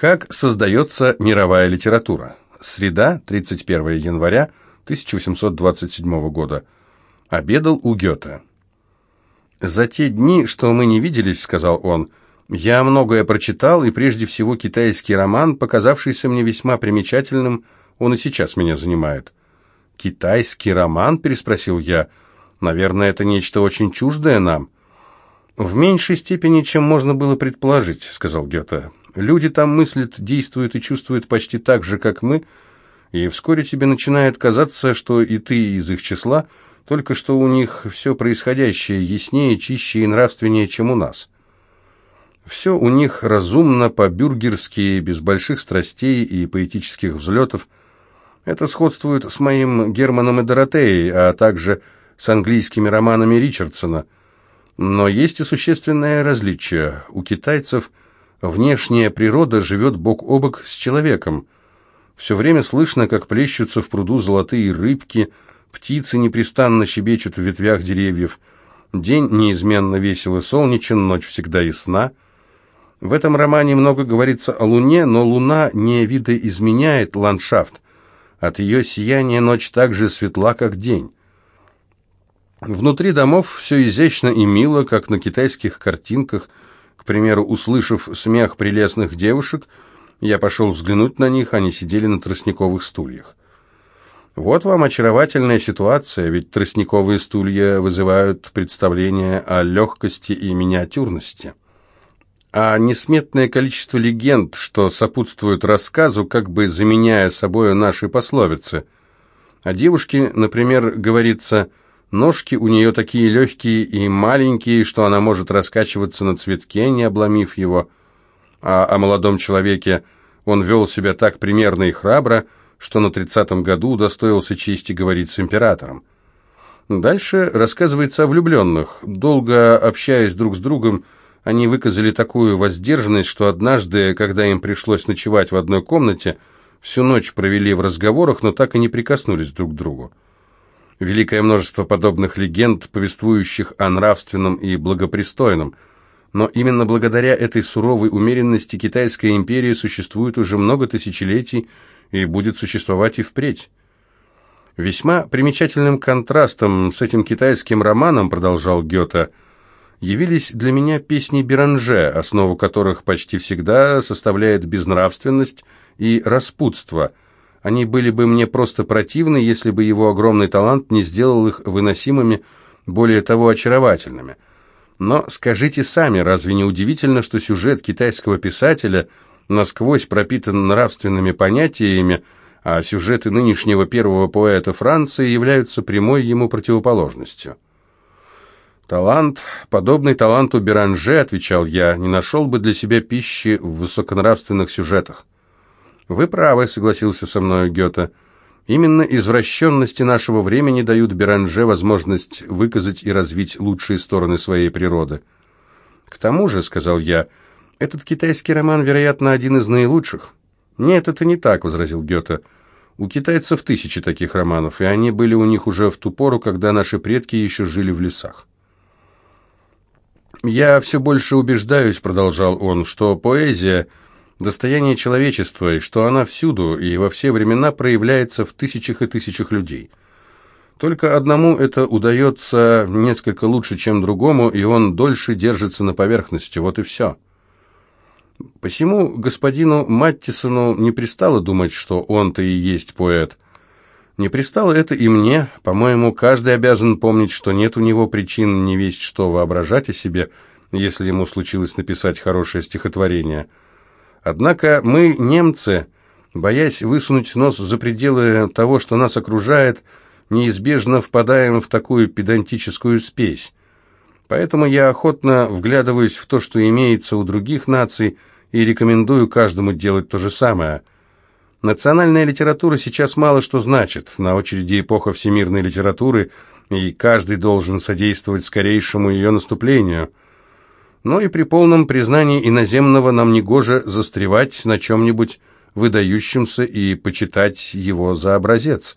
Как создается мировая литература? Среда, 31 января 1827 года. Обедал у Гёте. «За те дни, что мы не виделись, — сказал он, — я многое прочитал, и прежде всего китайский роман, показавшийся мне весьма примечательным, он и сейчас меня занимает». «Китайский роман?» — переспросил я. «Наверное, это нечто очень чуждое нам». «В меньшей степени, чем можно было предположить», — сказал Гёте. Люди там мыслят, действуют и чувствуют почти так же, как мы, и вскоре тебе начинает казаться, что и ты из их числа, только что у них все происходящее яснее, чище и нравственнее, чем у нас. Все у них разумно, по-бюргерски, без больших страстей и поэтических взлетов. Это сходствует с моим Германом и Доротеей, а также с английскими романами Ричардсона. Но есть и существенное различие. У китайцев – Внешняя природа живет бок о бок с человеком. Все время слышно, как плещутся в пруду золотые рыбки, птицы непрестанно щебечут в ветвях деревьев. День неизменно весел и солнечен, ночь всегда ясна. В этом романе много говорится о Луне, но Луна не видоизменяет ландшафт. От ее сияния ночь так же светла, как день. Внутри домов все изящно и мило, как на китайских картинках – к примеру, услышав смех прелестных девушек, я пошел взглянуть на них, они сидели на тростниковых стульях. Вот вам очаровательная ситуация, ведь тростниковые стулья вызывают представление о легкости и миниатюрности. А несметное количество легенд, что сопутствуют рассказу, как бы заменяя собою наши пословицы. О девушке, например, говорится Ножки у нее такие легкие и маленькие, что она может раскачиваться на цветке, не обломив его. А о молодом человеке он вел себя так примерно и храбро, что на тридцатом году удостоился чести говорить с императором. Дальше рассказывается о влюбленных. Долго общаясь друг с другом, они выказали такую воздержанность, что однажды, когда им пришлось ночевать в одной комнате, всю ночь провели в разговорах, но так и не прикоснулись друг к другу. Великое множество подобных легенд, повествующих о нравственном и благопристойном. Но именно благодаря этой суровой умеренности Китайская империя существует уже много тысячелетий и будет существовать и впредь. Весьма примечательным контрастом с этим китайским романом, продолжал Гёте, явились для меня песни Беранже, основу которых почти всегда составляет безнравственность и распутство – они были бы мне просто противны, если бы его огромный талант не сделал их выносимыми, более того, очаровательными. Но скажите сами, разве не удивительно, что сюжет китайского писателя насквозь пропитан нравственными понятиями, а сюжеты нынешнего первого поэта Франции являются прямой ему противоположностью? «Талант, подобный таланту Беранже, — отвечал я, — не нашел бы для себя пищи в высоконравственных сюжетах. «Вы правы», — согласился со мной Гёте. «Именно извращенности нашего времени дают Беранже возможность выказать и развить лучшие стороны своей природы». «К тому же», — сказал я, — «этот китайский роман, вероятно, один из наилучших». «Нет, это не так», — возразил Гёте. «У китайцев тысячи таких романов, и они были у них уже в ту пору, когда наши предки еще жили в лесах». «Я все больше убеждаюсь», — продолжал он, — «что поэзия — достояние человечества, и что она всюду и во все времена проявляется в тысячах и тысячах людей. Только одному это удается несколько лучше, чем другому, и он дольше держится на поверхности, вот и все. Посему господину Маттисону не пристало думать, что он-то и есть поэт. Не пристало это и мне. По-моему, каждый обязан помнить, что нет у него причин не весть что воображать о себе, если ему случилось написать хорошее стихотворение – Однако мы, немцы, боясь высунуть нос за пределы того, что нас окружает, неизбежно впадаем в такую педантическую спесь. Поэтому я охотно вглядываюсь в то, что имеется у других наций, и рекомендую каждому делать то же самое. Национальная литература сейчас мало что значит. На очереди эпоха всемирной литературы, и каждый должен содействовать скорейшему ее наступлению – но и при полном признании иноземного нам негоже застревать на чем-нибудь выдающемся и почитать его за образец.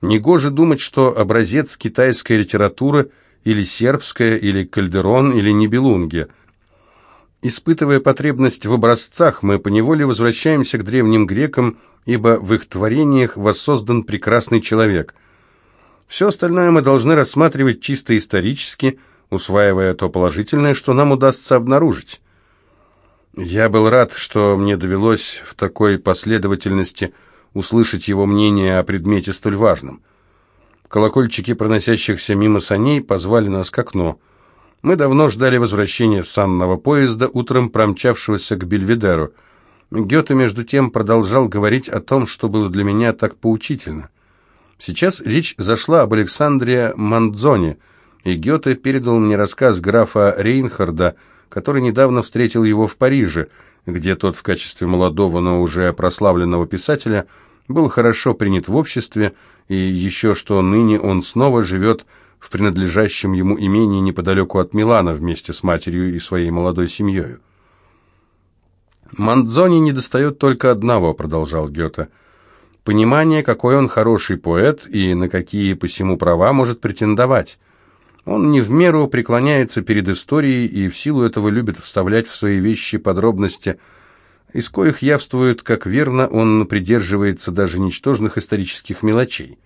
Негоже думать, что образец китайской литературы или сербская, или Кальдерон, или Нибелунге. Испытывая потребность в образцах, мы поневоле возвращаемся к древним грекам, ибо в их творениях воссоздан прекрасный человек. Все остальное мы должны рассматривать чисто исторически, усваивая то положительное, что нам удастся обнаружить. Я был рад, что мне довелось в такой последовательности услышать его мнение о предмете столь важном. Колокольчики проносящихся мимо саней позвали нас к окну. Мы давно ждали возвращения санного поезда, утром промчавшегося к Бельведеру. Гёте, между тем, продолжал говорить о том, что было для меня так поучительно. Сейчас речь зашла об Александре Мандзоне, и Гёте передал мне рассказ графа Рейнхарда, который недавно встретил его в Париже, где тот в качестве молодого, но уже прославленного писателя был хорошо принят в обществе и еще что ныне он снова живет в принадлежащем ему имении неподалеку от Милана вместе с матерью и своей молодой семьей. «Мандзони недостает только одного», — продолжал Гёте, — «понимание, какой он хороший поэт и на какие посему права может претендовать. Он не в меру преклоняется перед историей и в силу этого любит вставлять в свои вещи подробности — из коих явствует, как верно он придерживается даже ничтожных исторических мелочей.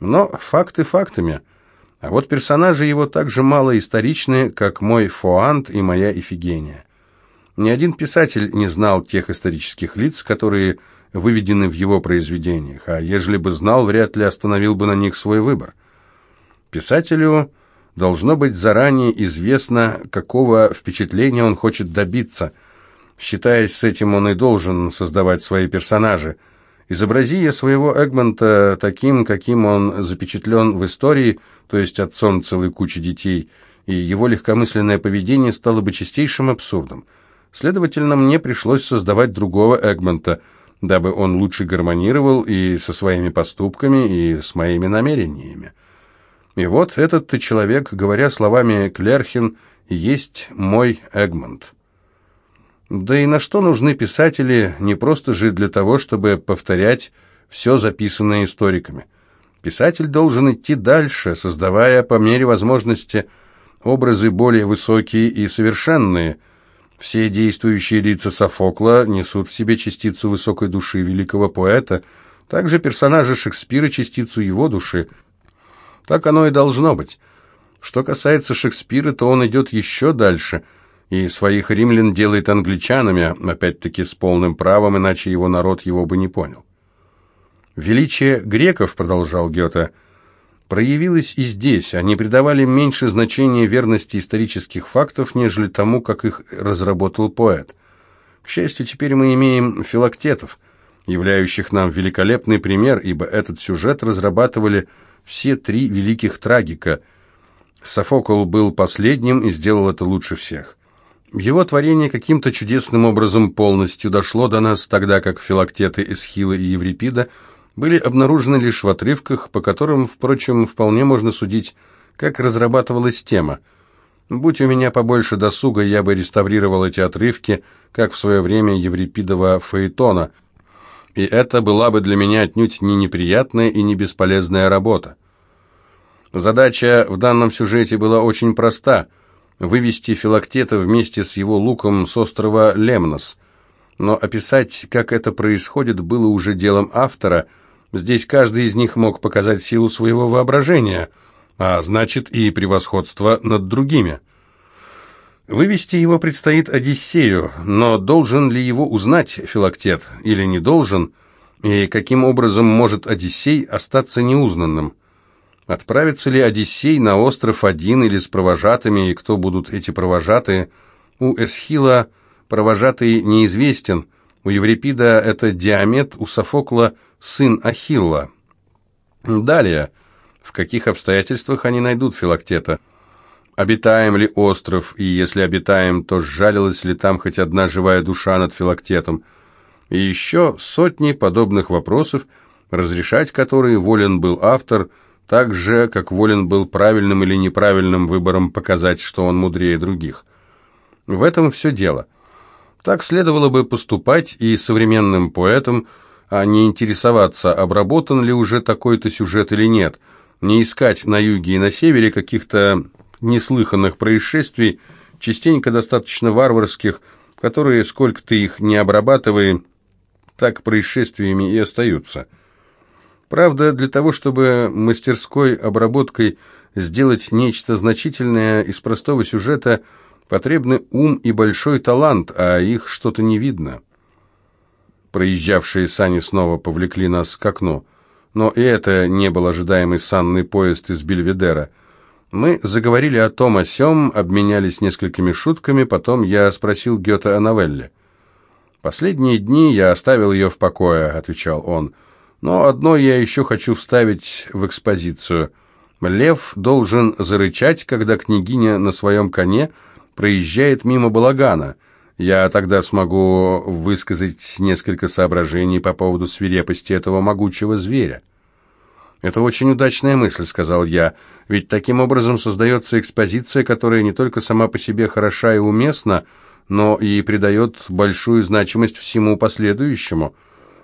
Но факты фактами. А вот персонажи его так же мало историчны, как мой Фоант и моя Ифигения. Ни один писатель не знал тех исторических лиц, которые выведены в его произведениях, а ежели бы знал, вряд ли остановил бы на них свой выбор. Писателю должно быть заранее известно, какого впечатления он хочет добиться – Считаясь с этим, он и должен создавать свои персонажи. Изобрази я своего Эгмонта таким, каким он запечатлен в истории, то есть отцом целой кучи детей, и его легкомысленное поведение стало бы чистейшим абсурдом. Следовательно, мне пришлось создавать другого Эгмонта, дабы он лучше гармонировал и со своими поступками, и с моими намерениями. И вот этот-то человек, говоря словами Клерхин, есть мой Эгмонт. Да и на что нужны писатели, не просто же для того, чтобы повторять все записанное историками. Писатель должен идти дальше, создавая по мере возможности образы более высокие и совершенные. Все действующие лица Софокла несут в себе частицу высокой души великого поэта, также персонажи Шекспира частицу его души. Так оно и должно быть. Что касается Шекспира, то он идет еще дальше – и своих римлян делает англичанами, опять-таки с полным правом, иначе его народ его бы не понял. «Величие греков», — продолжал Гёте, — «проявилось и здесь. Они придавали меньше значения верности исторических фактов, нежели тому, как их разработал поэт. К счастью, теперь мы имеем филактетов, являющих нам великолепный пример, ибо этот сюжет разрабатывали все три великих трагика. Софокл был последним и сделал это лучше всех». Его творение каким-то чудесным образом полностью дошло до нас, тогда как филактеты Эсхила и Еврипида были обнаружены лишь в отрывках, по которым, впрочем, вполне можно судить, как разрабатывалась тема. Будь у меня побольше досуга, я бы реставрировал эти отрывки, как в свое время Еврипидова Фаэтона, и это была бы для меня отнюдь не неприятная и не бесполезная работа. Задача в данном сюжете была очень проста – вывести Филактета вместе с его луком с острова Лемнос. Но описать, как это происходит, было уже делом автора. Здесь каждый из них мог показать силу своего воображения, а значит и превосходство над другими. Вывести его предстоит Одиссею, но должен ли его узнать Филактет или не должен, и каким образом может Одиссей остаться неузнанным? Отправится ли Одиссей на остров один или с провожатыми, и кто будут эти провожатые? У Эсхила провожатый неизвестен, у Еврипида это Диамет, у Софокла сын Ахилла. Далее, в каких обстоятельствах они найдут Филактета? Обитаем ли остров, и если обитаем, то сжалилась ли там хоть одна живая душа над Филактетом? И еще сотни подобных вопросов, разрешать которые волен был автор – так же, как волен был правильным или неправильным выбором показать, что он мудрее других. В этом все дело. Так следовало бы поступать и современным поэтам, а не интересоваться, обработан ли уже такой-то сюжет или нет, не искать на юге и на севере каких-то неслыханных происшествий, частенько достаточно варварских, которые, сколько ты их не обрабатывай, так происшествиями и остаются. Правда, для того, чтобы мастерской обработкой сделать нечто значительное из простого сюжета, потребны ум и большой талант, а их что-то не видно. Проезжавшие сани снова повлекли нас к окну. Но и это не был ожидаемый санный поезд из Бельведера. Мы заговорили о том о сём, обменялись несколькими шутками, потом я спросил Гёте о новелле. «Последние дни я оставил ее в покое», — отвечал он. «Но одно я еще хочу вставить в экспозицию. Лев должен зарычать, когда княгиня на своем коне проезжает мимо балагана. Я тогда смогу высказать несколько соображений по поводу свирепости этого могучего зверя». «Это очень удачная мысль», — сказал я, — «ведь таким образом создается экспозиция, которая не только сама по себе хороша и уместна, но и придает большую значимость всему последующему.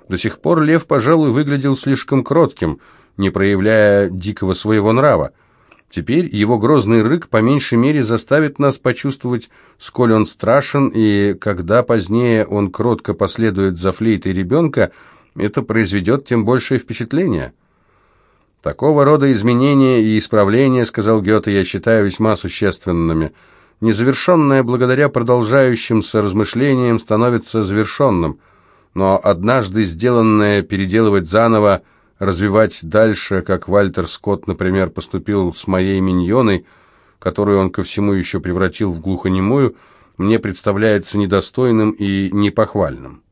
До сих пор лев, пожалуй, выглядел слишком кротким, не проявляя дикого своего нрава. Теперь его грозный рык по меньшей мере заставит нас почувствовать, сколь он страшен, и когда позднее он кротко последует за флейтой ребенка, это произведет тем большее впечатление». Такого рода изменения и исправления, сказал Гёте, я считаю весьма существенными. Незавершенное благодаря продолжающимся размышлениям становится завершенным, но однажды сделанное переделывать заново, развивать дальше, как Вальтер Скотт, например, поступил с моей миньоной, которую он ко всему еще превратил в глухонемую, мне представляется недостойным и непохвальным.